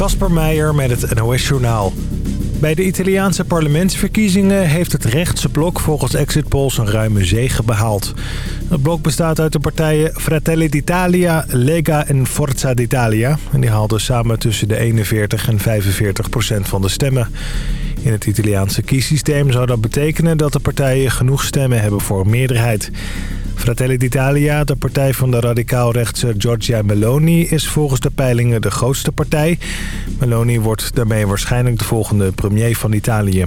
Kasper Meijer met het NOS-journaal. Bij de Italiaanse parlementsverkiezingen heeft het rechtse blok volgens exit polls een ruime zege behaald. Het blok bestaat uit de partijen Fratelli d'Italia, Lega en Forza d'Italia. En die haalden samen tussen de 41 en 45 procent van de stemmen. In het Italiaanse kiesysteem zou dat betekenen dat de partijen genoeg stemmen hebben voor een meerderheid. Fratelli d'Italia, de partij van de radicaal-rechtse Giorgia Meloni... is volgens de peilingen de grootste partij. Meloni wordt daarmee waarschijnlijk de volgende premier van Italië.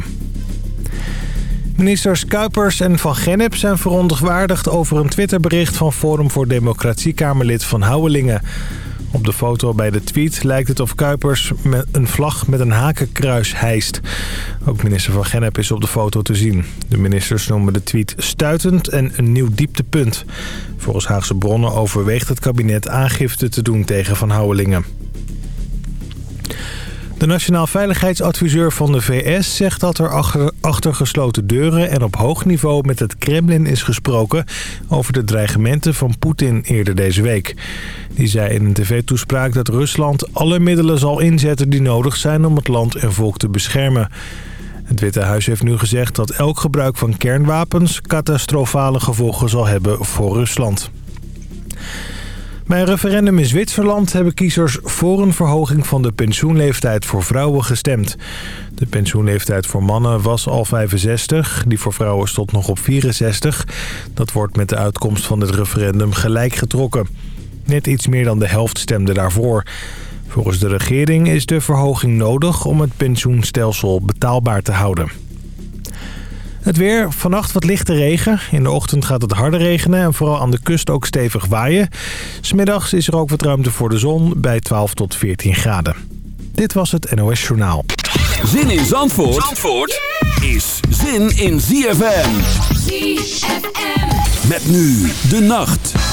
Ministers Kuipers en Van Gennep zijn verontwaardigd over een Twitterbericht van Forum voor Democratie-Kamerlid Van Houwelingen. Op de foto bij de tweet lijkt het of Kuipers met een vlag met een hakenkruis hijst. Ook minister Van Gennep is op de foto te zien. De ministers noemen de tweet stuitend en een nieuw dieptepunt. Volgens Haagse bronnen overweegt het kabinet aangifte te doen tegen Van Houwelingen. De Nationaal Veiligheidsadviseur van de VS zegt dat er achter, gesloten deuren en op hoog niveau met het Kremlin is gesproken over de dreigementen van Poetin eerder deze week. Die zei in een tv-toespraak dat Rusland alle middelen zal inzetten die nodig zijn om het land en volk te beschermen. Het Witte Huis heeft nu gezegd dat elk gebruik van kernwapens catastrofale gevolgen zal hebben voor Rusland. Bij een referendum in Zwitserland hebben kiezers voor een verhoging van de pensioenleeftijd voor vrouwen gestemd. De pensioenleeftijd voor mannen was al 65, die voor vrouwen stond nog op 64. Dat wordt met de uitkomst van het referendum gelijk getrokken. Net iets meer dan de helft stemde daarvoor. Volgens de regering is de verhoging nodig om het pensioenstelsel betaalbaar te houden. Het weer, vannacht wat lichte regen. In de ochtend gaat het harder regenen en vooral aan de kust ook stevig waaien. Smiddags is er ook wat ruimte voor de zon bij 12 tot 14 graden. Dit was het NOS Journaal. Zin in Zandvoort, Zandvoort is zin in ZFM. ZFM. Met nu de nacht.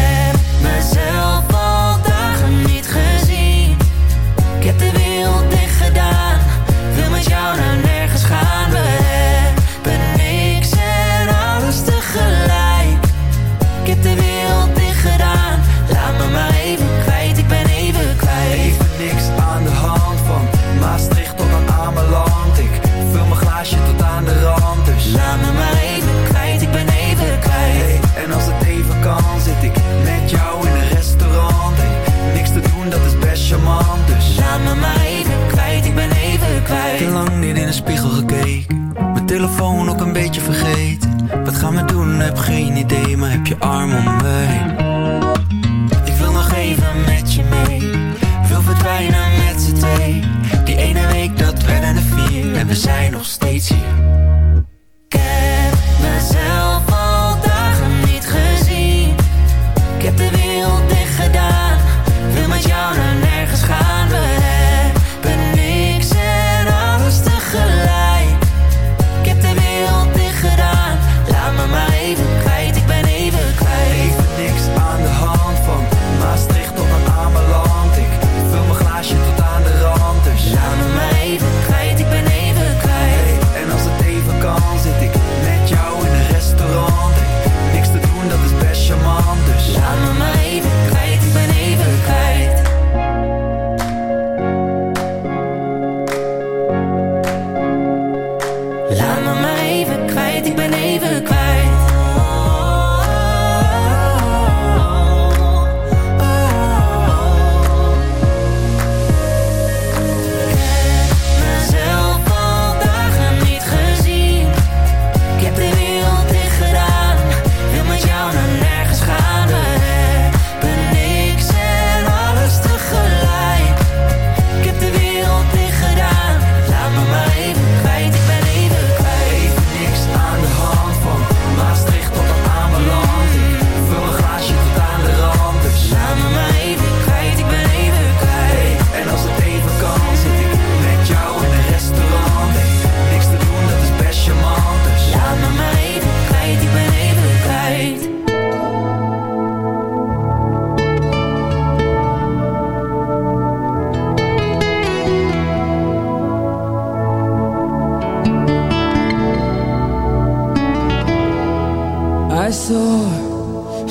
telefoon ook een beetje vergeten. Wat gaan we doen, heb geen idee Maar heb je arm om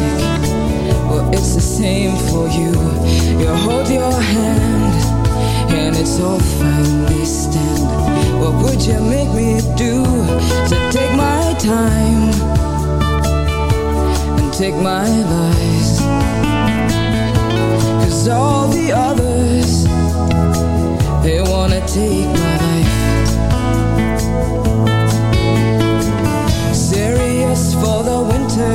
Well, it's the same for you. You hold your hand, and it's all fine, they stand. What would you make me do? So take my time and take my lies. Cause all the others, they wanna take my life. Serious for the winter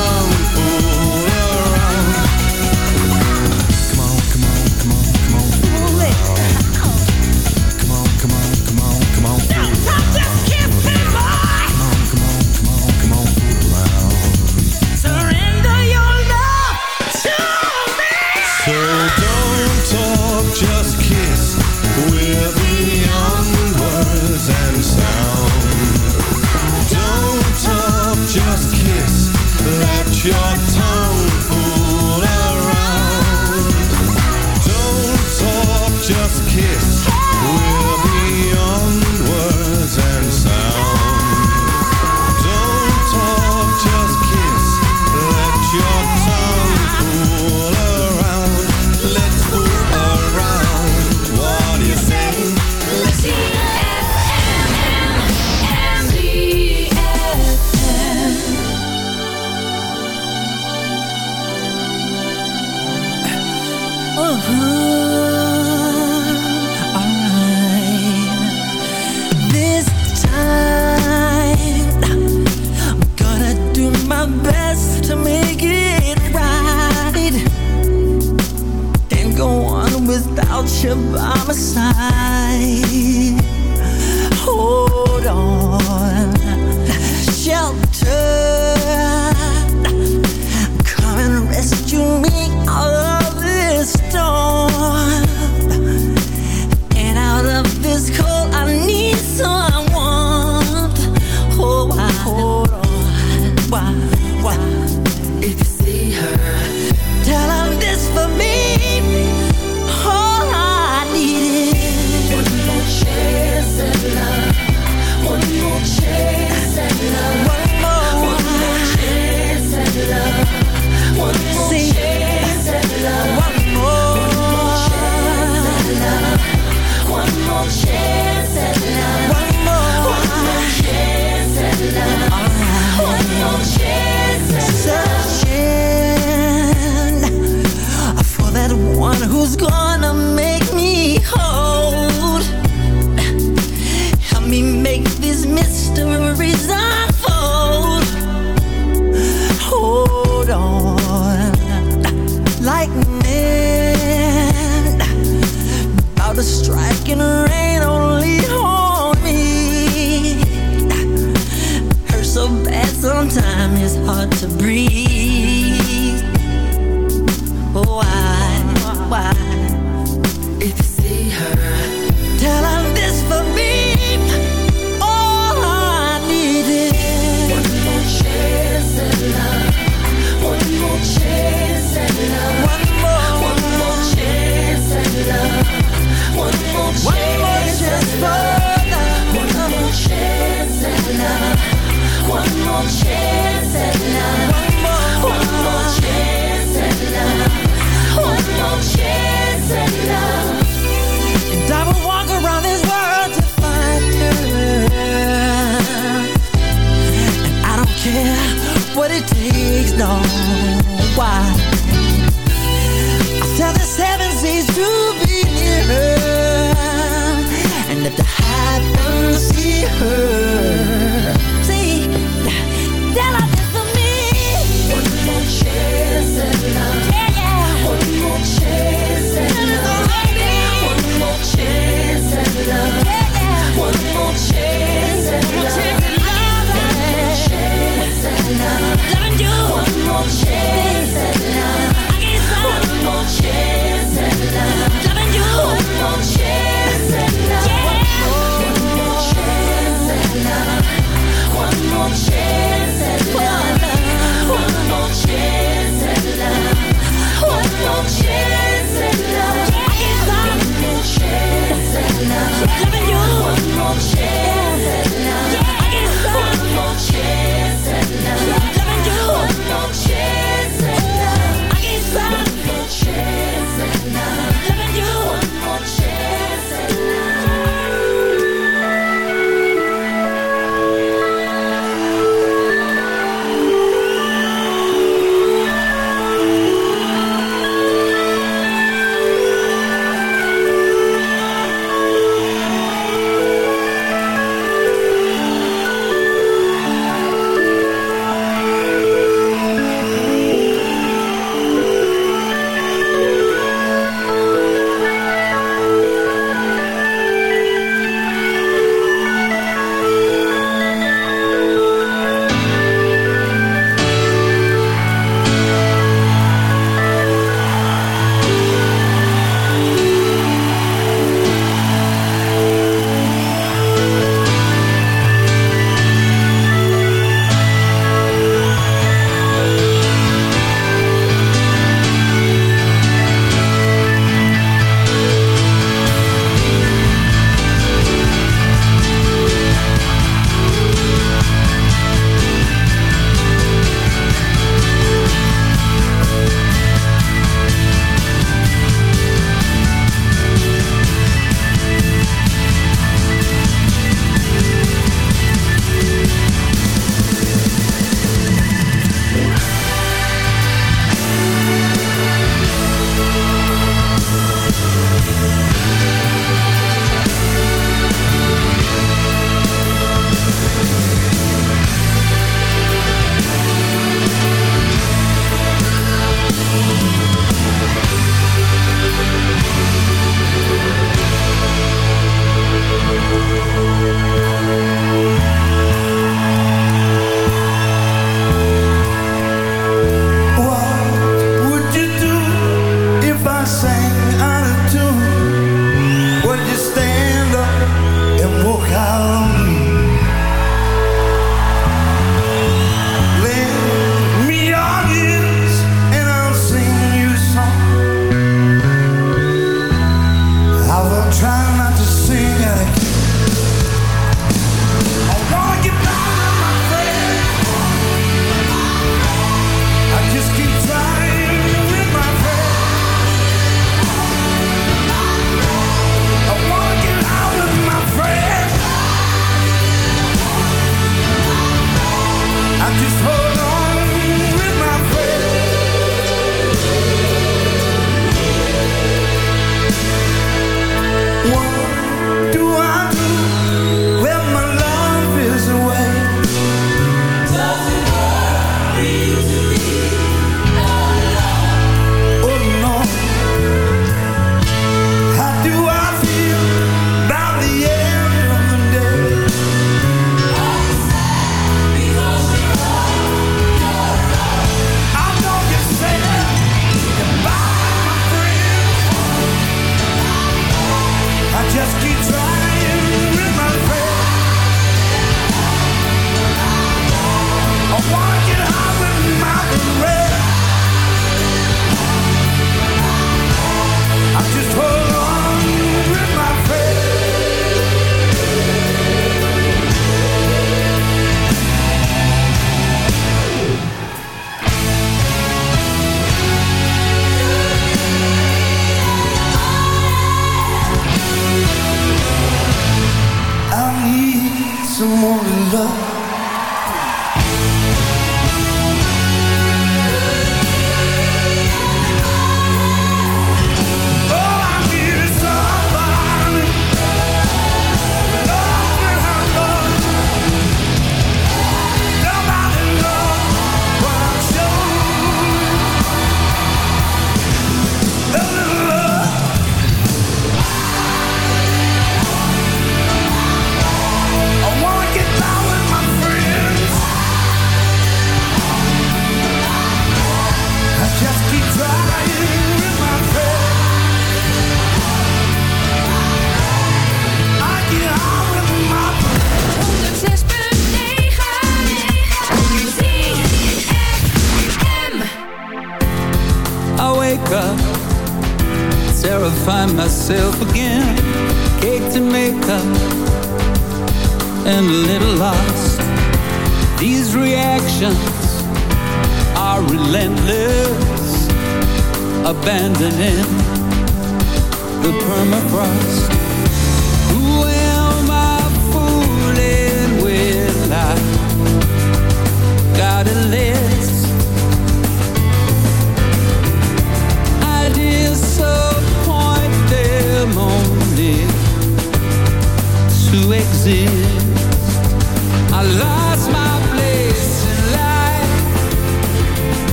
hard to breathe.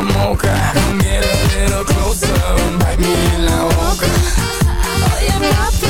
Come get a little closer and bite me in the boca. Oh, you're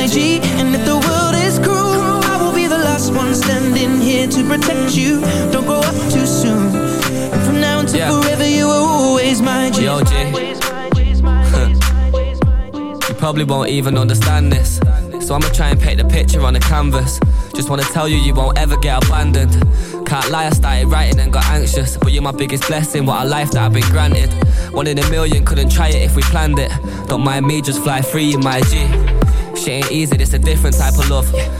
always, always my G. And if the world is cruel I will be the last one standing here To protect you Don't grow up too soon And from now until yeah. forever You were always my G Yo, G You probably won't even understand this So I'ma try and paint the picture on the canvas just wanna tell you, you won't ever get abandoned. Can't lie, I started writing and got anxious. But you're my biggest blessing, what a life that I've been granted. One in a million, couldn't try it if we planned it. Don't mind me, just fly free in my G. Shit ain't easy, this a different type of love.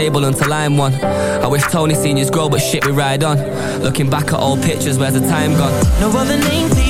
stable until I'm one. I wish Tony seniors grow, but shit, we ride on. Looking back at old pictures, where's the time gone? No other name for